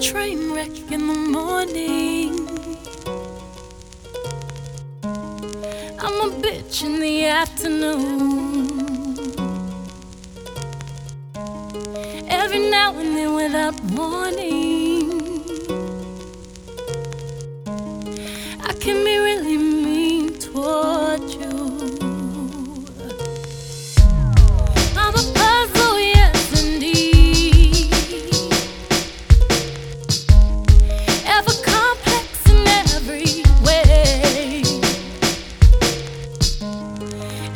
train wreck in the morning. I'm a bitch in the afternoon. Every now and then, without warning,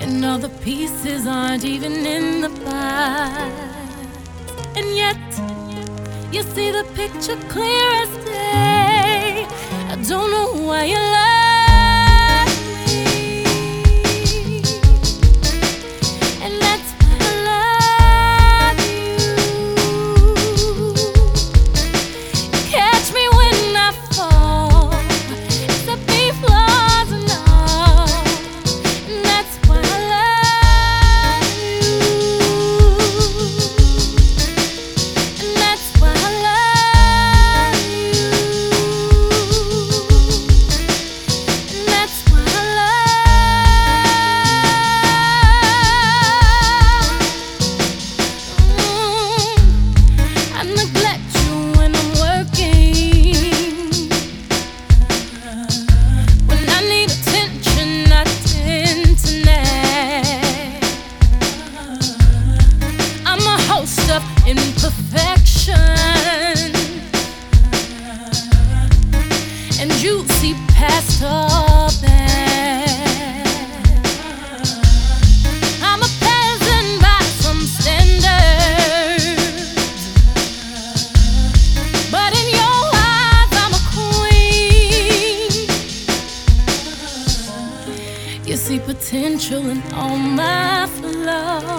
And all the pieces aren't even in the pie. And yet, you see the picture clear as day. I don't know why you imperfection, and. I'm a peasant by some standards, but in your eyes, I'm a queen. You see potential in all my flaws.